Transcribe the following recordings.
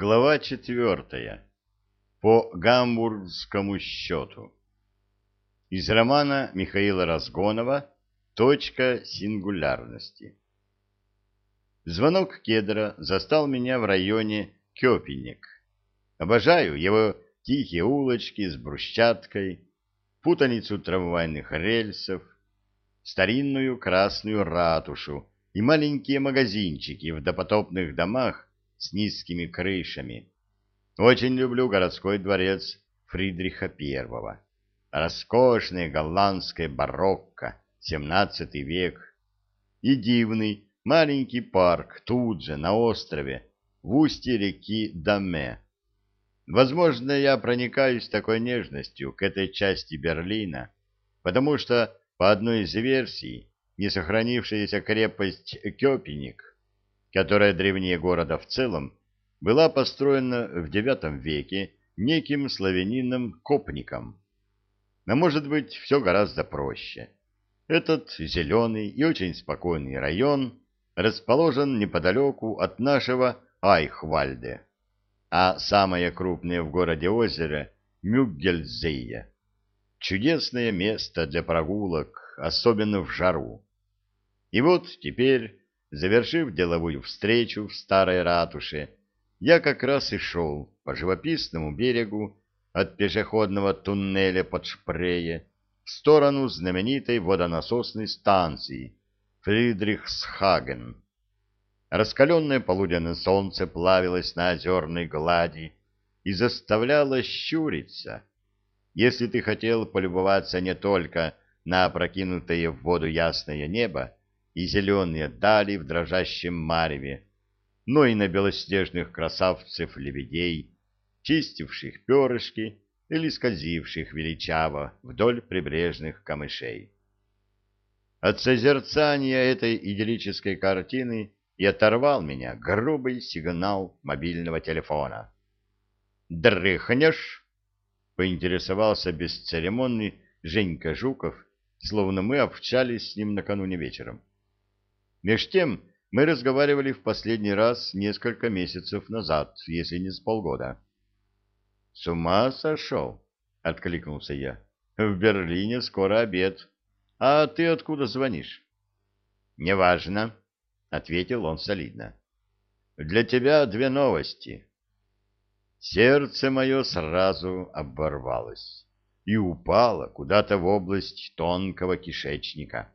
Глава четвертая. По гамбургскому счету. Из романа Михаила Разгонова «Точка сингулярности». Звонок кедра застал меня в районе Кёпенек. Обожаю его тихие улочки с брусчаткой, путаницу трамвайных рельсов, старинную красную ратушу и маленькие магазинчики в допотопных домах, с низкими крышами. Очень люблю городской дворец Фридриха I. Роскошное голландское барокко, XVII век. И дивный маленький парк тут же, на острове, в устье реки Даме. Возможно, я проникаюсь такой нежностью к этой части Берлина, потому что, по одной из версий, не сохранившаяся крепость Кёпеник которая древнее города в целом, была построена в IX веке неким славянином Копником. Но, может быть, все гораздо проще. Этот зеленый и очень спокойный район расположен неподалеку от нашего Айхвальде, а самое крупное в городе озеро — Мюггельзея. Чудесное место для прогулок, особенно в жару. И вот теперь Завершив деловую встречу в старой ратуше, я как раз и шел по живописному берегу от пешеходного туннеля под Шпрее в сторону знаменитой водонасосной станции Фридрихсхаген. Раскаленное полуденное солнце плавилось на озерной глади и заставляло щуриться. Если ты хотел полюбоваться не только на опрокинутое в воду ясное небо, и зеленые дали в дрожащем мареве, но и на белоснежных красавцев-лебедей, чистивших перышки или скользивших величаво вдоль прибрежных камышей. От созерцания этой идиллической картины и оторвал меня грубый сигнал мобильного телефона. «Дрыхнешь?» — поинтересовался бесцеремонный Женька Жуков, словно мы общались с ним накануне вечером. Меж тем мы разговаривали в последний раз несколько месяцев назад, если не с полгода. — С ума сошел? — откликнулся я. — В Берлине скоро обед. А ты откуда звонишь? — Неважно, — ответил он солидно. — Для тебя две новости. Сердце мое сразу оборвалось и упало куда-то в область тонкого кишечника.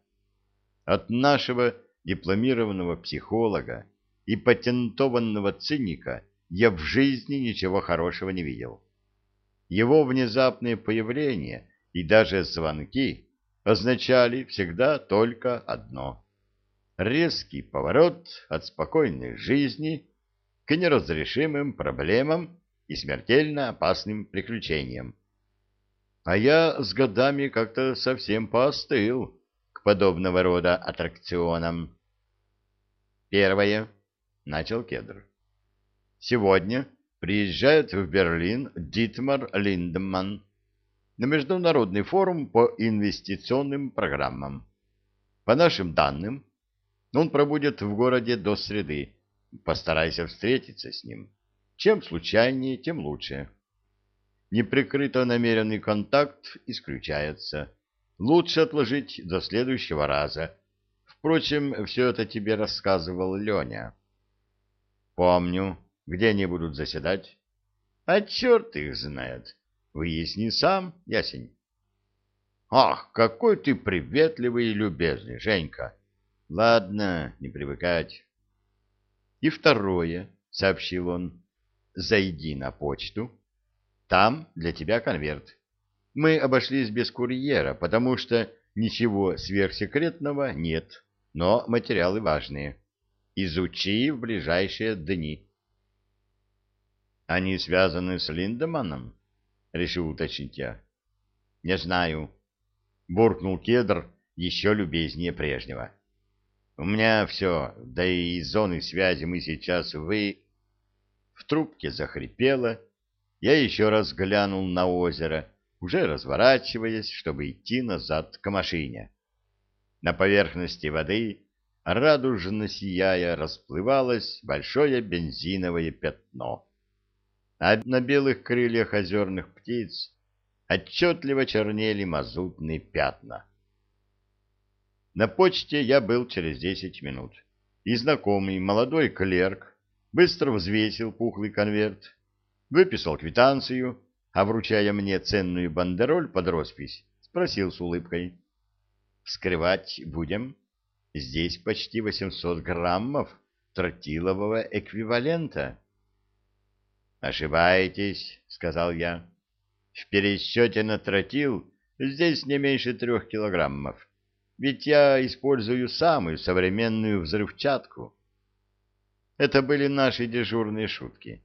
От нашего дипломированного психолога и патентованного циника я в жизни ничего хорошего не видел. Его внезапные появления и даже звонки означали всегда только одно — резкий поворот от спокойной жизни к неразрешимым проблемам и смертельно опасным приключениям. А я с годами как-то совсем поостыл подобного рода аттракционам. Первое, начал Кедр. Сегодня приезжает в Берлин Дитмар Линдеман на международный форум по инвестиционным программам. По нашим данным, он пробудет в городе до среды. Постарайся встретиться с ним. Чем случайнее, тем лучше. Неприкрыто намеренный контакт исключается. Лучше отложить до следующего раза. Впрочем, все это тебе рассказывал Леня. Помню. Где они будут заседать? А черт их знает. Выясни сам, ясень. Ах, какой ты приветливый и любезный, Женька. Ладно, не привыкать. И второе, сообщил он, зайди на почту. Там для тебя конверт. Мы обошлись без курьера, потому что ничего сверхсекретного нет, но материалы важные. Изучи в ближайшие дни. Они связаны с Линдеманом? Решил уточнить я. Не знаю. Буркнул кедр еще любезнее прежнего. У меня все, да и из зоны связи мы сейчас вы... В трубке захрипело. Я еще раз глянул на озеро уже разворачиваясь, чтобы идти назад к машине. На поверхности воды, радужно сияя, расплывалось большое бензиновое пятно. а на белых крыльях озерных птиц отчетливо чернели мазутные пятна. На почте я был через десять минут, и знакомый молодой клерк быстро взвесил пухлый конверт, выписал квитанцию, а, вручая мне ценную бандероль под роспись, спросил с улыбкой. «Вскрывать будем? Здесь почти восемьсот граммов тротилового эквивалента». «Ошибаетесь», — сказал я. «В пересчете на тротил здесь не меньше трех килограммов, ведь я использую самую современную взрывчатку». Это были наши дежурные шутки.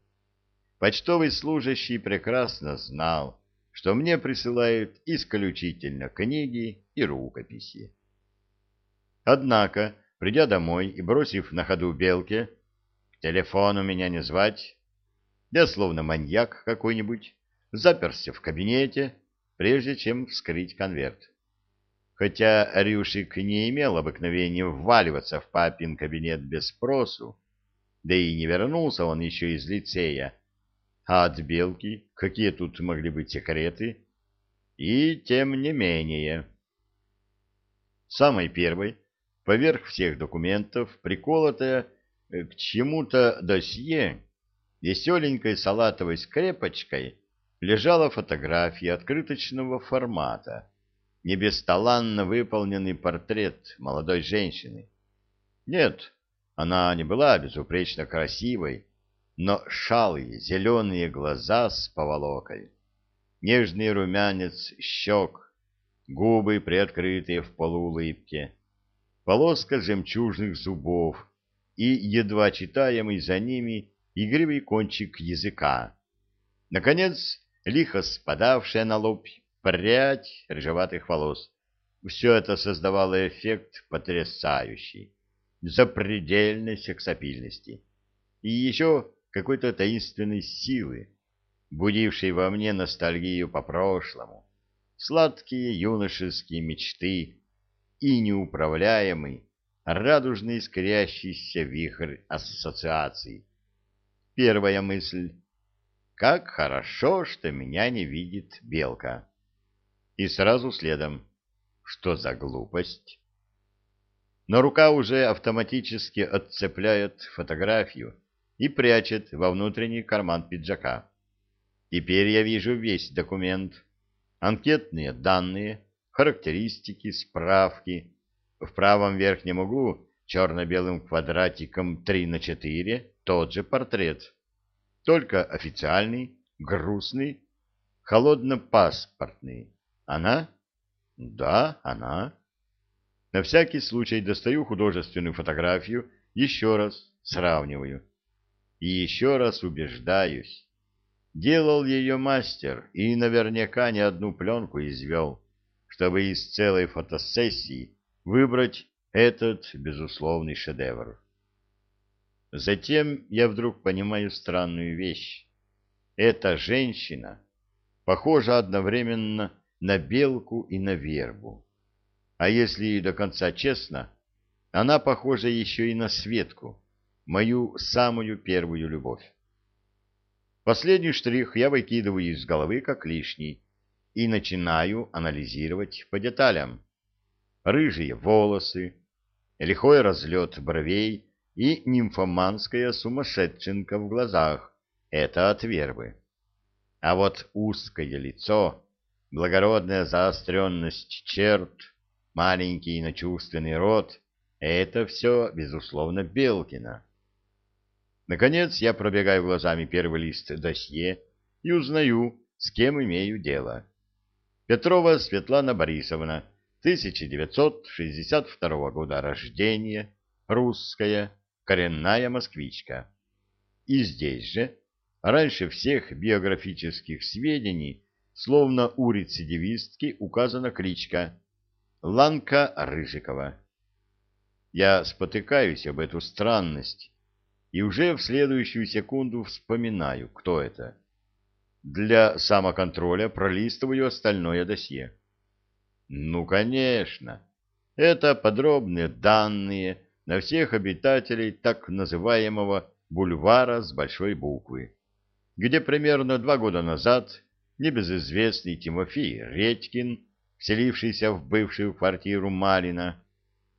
Почтовый служащий прекрасно знал, что мне присылают исключительно книги и рукописи. Однако, придя домой и бросив на ходу белке, к телефону меня не звать, я, словно маньяк какой-нибудь, заперся в кабинете, прежде чем вскрыть конверт. Хотя Рюшик не имел обыкновения вваливаться в папин кабинет без спросу, да и не вернулся он еще из лицея, а от Белки какие тут могли быть секреты? И тем не менее. Самой первой, поверх всех документов, приколотая к чему-то досье, веселенькой салатовой скрепочкой лежала фотография открыточного формата, не бесталанно выполненный портрет молодой женщины. Нет, она не была безупречно красивой, но шалые зеленые глаза с поволокой, нежный румянец щек, губы приоткрытые в полуулыбке, полоска жемчужных зубов и едва читаемый за ними игривый кончик языка. Наконец, лихо спадавшая на лоб прядь рыжеватых волос. Все это создавало эффект потрясающий, запредельной сексапильности. И еще какой-то таинственной силы, будившей во мне ностальгию по прошлому, сладкие юношеские мечты и неуправляемый, радужный искрящийся вихрь ассоциаций, Первая мысль. Как хорошо, что меня не видит белка. И сразу следом. Что за глупость? Но рука уже автоматически отцепляет фотографию и прячет во внутренний карман пиджака. Теперь я вижу весь документ. Анкетные данные, характеристики, справки. В правом верхнем углу черно-белым квадратиком 3 на 4 тот же портрет, только официальный, грустный, холодно-паспортный. Она? Да, она. На всякий случай достаю художественную фотографию, еще раз сравниваю. И еще раз убеждаюсь. Делал ее мастер и наверняка не одну пленку извел, чтобы из целой фотосессии выбрать этот безусловный шедевр. Затем я вдруг понимаю странную вещь. Эта женщина похожа одновременно на белку и на вербу. А если до конца честно, она похожа еще и на Светку, мою самую первую любовь. Последний штрих я выкидываю из головы как лишний и начинаю анализировать по деталям рыжие волосы, лихой разлет бровей и нимфоманская сумасшедшенка в глазах — это от вербы. А вот узкое лицо, благородная заостренность черт, маленький начувственный рот — это все, безусловно, Белкина. Наконец я пробегаю глазами первый лист досье и узнаю, с кем имею дело. Петрова Светлана Борисовна — 1962 года рождения, русская, коренная москвичка. И здесь же, раньше всех биографических сведений, словно у рецидивистки указана кличка Ланка Рыжикова. Я спотыкаюсь об эту странность и уже в следующую секунду вспоминаю, кто это. Для самоконтроля пролистываю остальное досье. Ну, конечно. Это подробные данные на всех обитателей так называемого бульвара с большой буквы. где примерно два года назад небезызвестный Тимофей Редькин, вселившийся в бывшую квартиру Марина,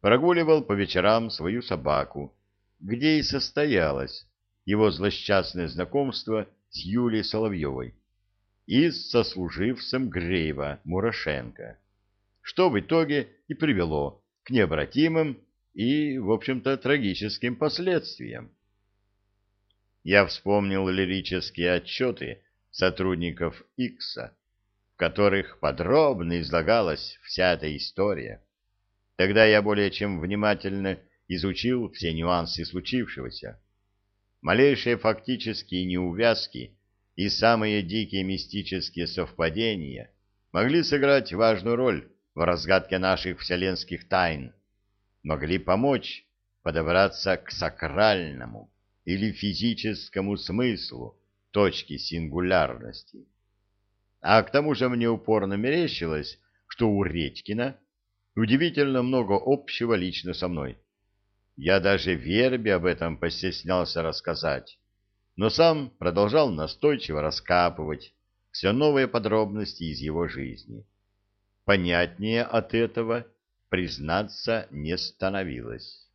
прогуливал по вечерам свою собаку, где и состоялось его злосчастное знакомство с Юлией Соловьевой и с сослуживцем Греева Мурошенко, что в итоге и привело к необратимым и, в общем-то, трагическим последствиям. Я вспомнил лирические отчеты сотрудников Икса, в которых подробно излагалась вся эта история. Тогда я более чем внимательно изучил все нюансы случившегося. Малейшие фактические неувязки и самые дикие мистические совпадения могли сыграть важную роль в разгадке наших вселенских тайн, могли помочь подобраться к сакральному или физическому смыслу точки сингулярности. А к тому же мне упорно мерещилось, что у Редькина удивительно много общего лично со мной. Я даже Вербе об этом постеснялся рассказать, но сам продолжал настойчиво раскапывать все новые подробности из его жизни. Понятнее от этого, признаться, не становилось.